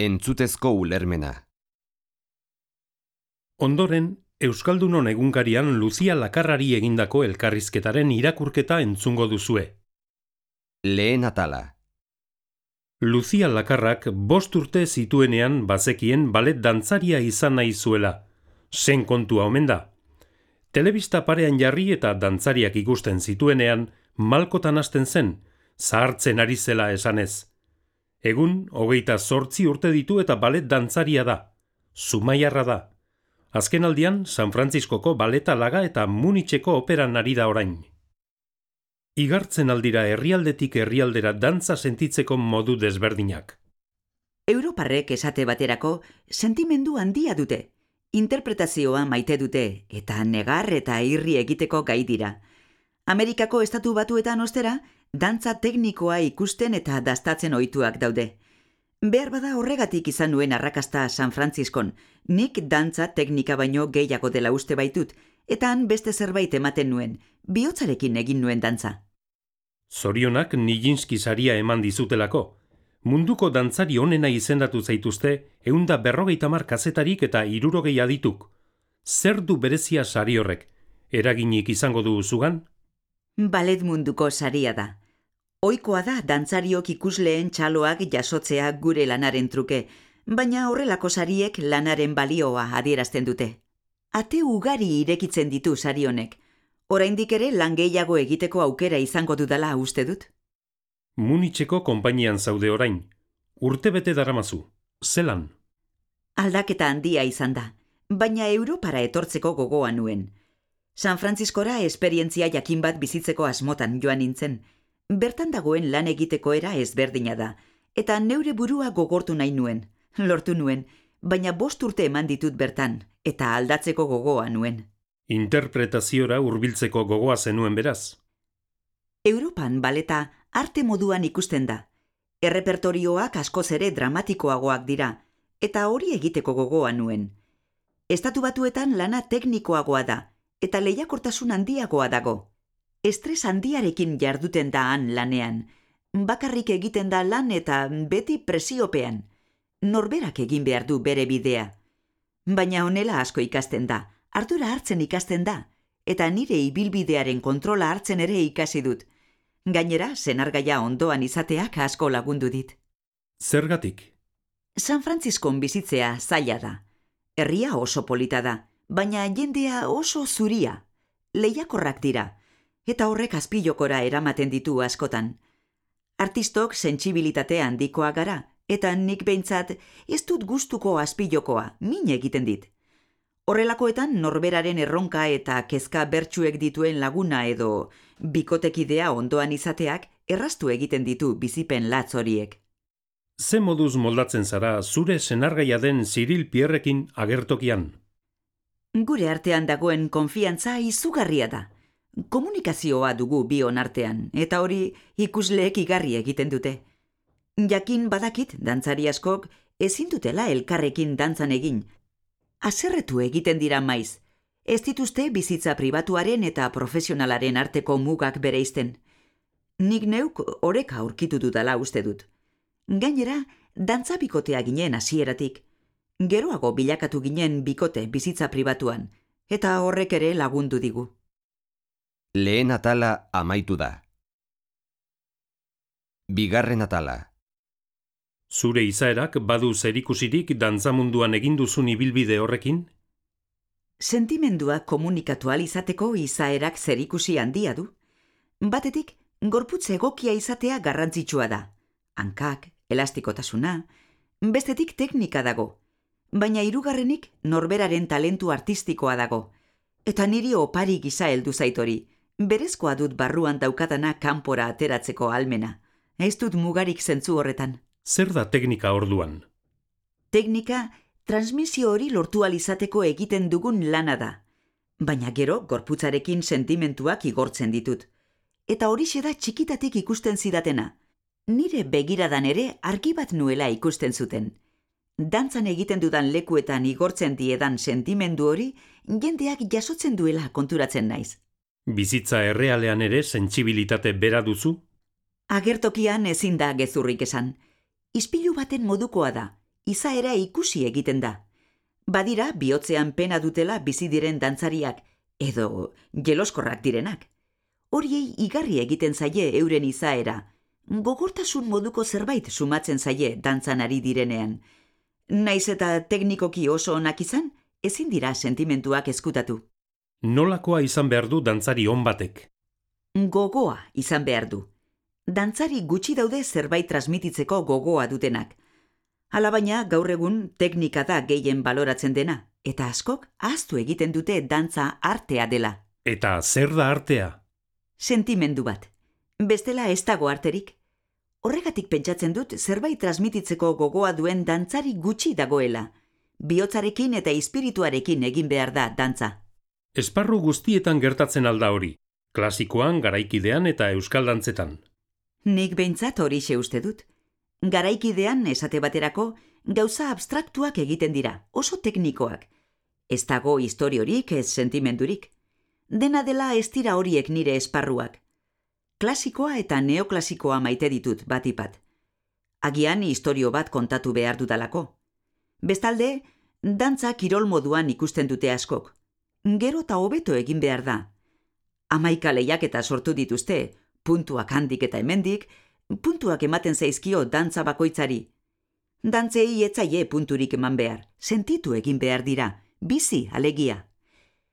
Entzutezko ulermena. Ondoren, Euskaldunon egunkarian Luzia Lakarrari egindako elkarrizketaren irakurketa entzungo duzue. Lehen atala. Luzia Lakarrak bost urte zituenean bazekien balet dantzaria izan nahi zuela. Zen kontua omen da. Telebista parean jarri eta dantzariak ikusten zituenean, malkotan hasten zen, zahartzen ari zela esanez. Egun, hogeita zortzi urte ditu eta balet dantzaria da. Zumaiarra da. Azken aldian, San Frantziskoko baleta laga eta Munitzeko operan ari da orain. Igartzen aldira herrialdetik herrialdera dantza sentitzeko modu desberdinak. Europarrek esate baterako sentimendu handia dute. Interpretazioa maite dute eta negar eta irri egiteko gai dira. Amerikako estatu batuetan ostera, dantza teknikoa ikusten eta dastatzen ohituak daude. Behar bada horregatik izan nuen arrakasta San Frantziskon, nik dantza teknika baino gehiago dela uste baitut, eta han beste zerbait ematen nuen, bihotzarekin egin nuen dantza. Zorionak Nijinsky saria eman dizutelako. Munduko dantzari onena izendatu zaituzte, eunda berrogeita mar kazetarik eta irurogei adituk. Zer du berezia sari horrek? Eraginik izango du zugan? Balet munduko saria da. Oikoa da dantzariok ikusleen txaloak jasotzea gure lanaren truke, baina horrelako sariek lanaren balioa adierazten dute. Ate ugari irekitzen ditu sari honek. Oraindik ere lan gehiago egiteko aukera izango dudala uste dut. Munitzeko konpainian zaude orain. Urte bete daramazu. Zelan? Aldaketa handia izan da, baina Europara etortzeko gogoa nuen. San Frantziskora esperientzia jakin bat bizitzeko asmotan joan nintzen. Bertan dagoen lan egiteko era ezberdina da, eta neure burua gogortu nahi nuen. Lortu nuen, baina bost urte eman ditut bertan, eta aldatzeko gogoa nuen. Interpretaziora hurbiltzeko gogoa zenuen beraz. Europan baleta arte moduan ikusten da. Errepertorioak askoz ere dramatikoagoak dira, eta hori egiteko gogoa nuen. Estatu batuetan lana teknikoagoa da, eta lehiakortasun handiagoa dago. Estres handiarekin jarduten da han lanean. Bakarrik egiten da lan eta beti presiopean. Norberak egin behar du bere bidea. Baina honela asko ikasten da, ardura hartzen ikasten da, eta nire ibilbidearen kontrola hartzen ere ikasi dut. Gainera, senargaia ondoan izateak asko lagundu dit. Zergatik? San Frantziskon bizitzea zaila da. Herria oso polita da, baina jendea oso zuria. Lehiakorrak dira, eta horrek azpilokora eramaten ditu askotan. Artistok sentsibilitate handikoa gara, eta nik behintzat ez dut gustuko azpilokoa, min egiten dit. Horrelakoetan norberaren erronka eta kezka bertsuek dituen laguna edo bikotekidea ondoan izateak errastu egiten ditu bizipen latz horiek. Ze moduz moldatzen zara zure senargaia den Cyril Pierrekin agertokian? Gure artean dagoen konfiantza izugarria da. Komunikazioa dugu bion artean, eta hori ikusleek igarri egiten dute. Jakin badakit, dantzari askok, ezin dutela elkarrekin dantzan egin. Aserretu egiten dira maiz. Ez dituzte bizitza pribatuaren eta profesionalaren arteko mugak bereizten. Nik neuk oreka aurkitu dudala uste dut. Gainera, dantza bikotea ginen hasieratik. Geroago bilakatu ginen bikote bizitza pribatuan, eta horrek ere lagundu digu. Lehen atala amaitu da. Bigarren atala. Zure izaerak badu zerikusirik dantzamunduan egin duzun ibilbide horrekin? Sentimendua komunikatu izateko izaerak zerikusi handia du. Batetik, gorputz egokia izatea garrantzitsua da. Hankak, elastikotasuna, bestetik teknika dago. Baina hirugarrenik norberaren talentu artistikoa dago. Eta niri opari gisa heldu zaitori, berezkoa dut barruan daukatana kanpora ateratzeko almena. Ez dut mugarik zentzu horretan. Zer da teknika orduan? Teknika, transmisio hori lortu izateko egiten dugun lana da. Baina gero, gorputzarekin sentimentuak igortzen ditut. Eta hori da txikitatik ikusten zidatena. Nire begiradan ere argi bat nuela ikusten zuten. Dantzan egiten dudan lekuetan igortzen diedan sentimendu hori, jendeak jasotzen duela konturatzen naiz. Bizitza errealean ere sentsibilitate bera duzu? Agertokian ezin da gezurrik esan. Ispilu baten modukoa da, izaera ikusi egiten da. Badira bihotzean pena dutela bizi diren dantzariak, edo jeloskorrak direnak. Horiei igarri egiten zaie euren izaera, gogortasun moduko zerbait sumatzen zaie dantzan ari direnean. Naiz eta teknikoki oso onak izan, ezin dira sentimentuak eskutatu. Nolakoa izan behar du dantzari on batek? Gogoa izan behar du. Dantzari gutxi daude zerbait transmititzeko gogoa dutenak. Alabaina gaur egun teknika da gehien baloratzen dena, eta askok ahaztu egiten dute dantza artea dela. Eta zer da artea? Sentimendu bat. Bestela ez dago arterik. Horregatik pentsatzen dut zerbait transmititzeko gogoa duen dantzari gutxi dagoela. Biotzarekin eta espirituarekin egin behar da dantza. Esparru guztietan gertatzen alda hori. Klasikoan, garaikidean eta euskal dantzetan. Nik behintzat hori uste dut. Garaikidean, esate baterako, gauza abstraktuak egiten dira, oso teknikoak. Ez dago historiorik, ez sentimendurik. Dena dela ez dira horiek nire esparruak. Klasikoa eta neoklasikoa maite ditut batipat. Agian historio bat kontatu behar dudalako. Bestalde, dantza kirol moduan ikusten dute askok. Gero eta hobeto egin behar da. Amaika lehiak eta sortu dituzte, puntuak handik eta hemendik, puntuak ematen zaizkio dantza bakoitzari. Dantzei etzaie punturik eman behar, sentitu egin behar dira, bizi alegia.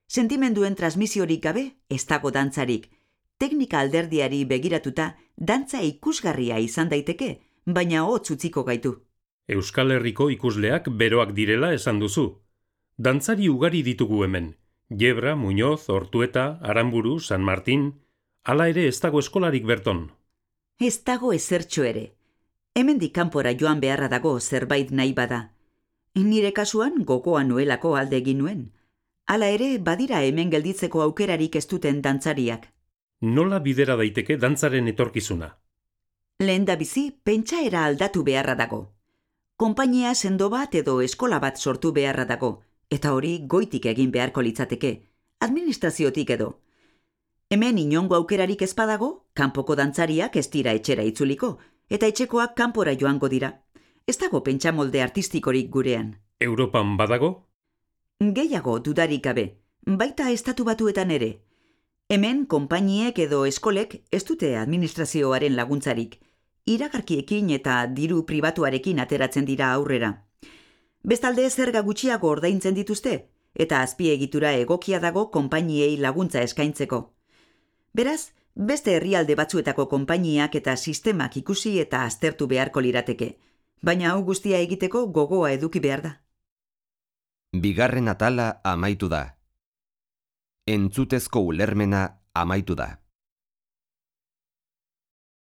Sentimenduen transmisiorik gabe, ez dago dantzarik. Teknika alderdiari begiratuta, dantza ikusgarria izan daiteke, baina hotz utziko gaitu. Euskal Herriko ikusleak beroak direla esan duzu. Dantzari ugari ditugu hemen. Jebra, Muñoz, Hortueta, Aramburu, San Martin... Hala ere ez dago eskolarik berton. Ez dago ezertxo ere. Hemendik kanpora joan beharra dago zerbait nahi bada. Nire kasuan gogoa nuelako alde egin nuen. Hala ere badira hemen gelditzeko aukerarik ez duten dantzariak. Nola bidera daiteke dantzaren etorkizuna? Lehen da bizi, pentsaera aldatu beharra dago. Konpainia sendo bat edo eskola bat sortu beharra dago, eta hori goitik egin beharko litzateke, administraziotik edo. Hemen inongo aukerarik ezpadago, kanpoko dantzariak ez dira etxera itzuliko, eta etxekoak kanpora joango dira. Ez dago pentsamolde artistikorik gurean. Europan badago? Gehiago dudarik gabe, baita estatu batuetan ere. Hemen konpainiek edo eskolek ez dute administrazioaren laguntzarik, iragarkiekin eta diru pribatuarekin ateratzen dira aurrera. Bestalde zerga gutxiago ordaintzen dituzte, eta azpiegitura egokia dago konpainiei laguntza eskaintzeko. Beraz, beste herrialde batzuetako konpainiak eta sistemak ikusi eta aztertu beharko lirateke, baina hau guztia egiteko gogoa eduki behar da. Bigarren atala amaitu da. Entzutezko ulermena amaitu da.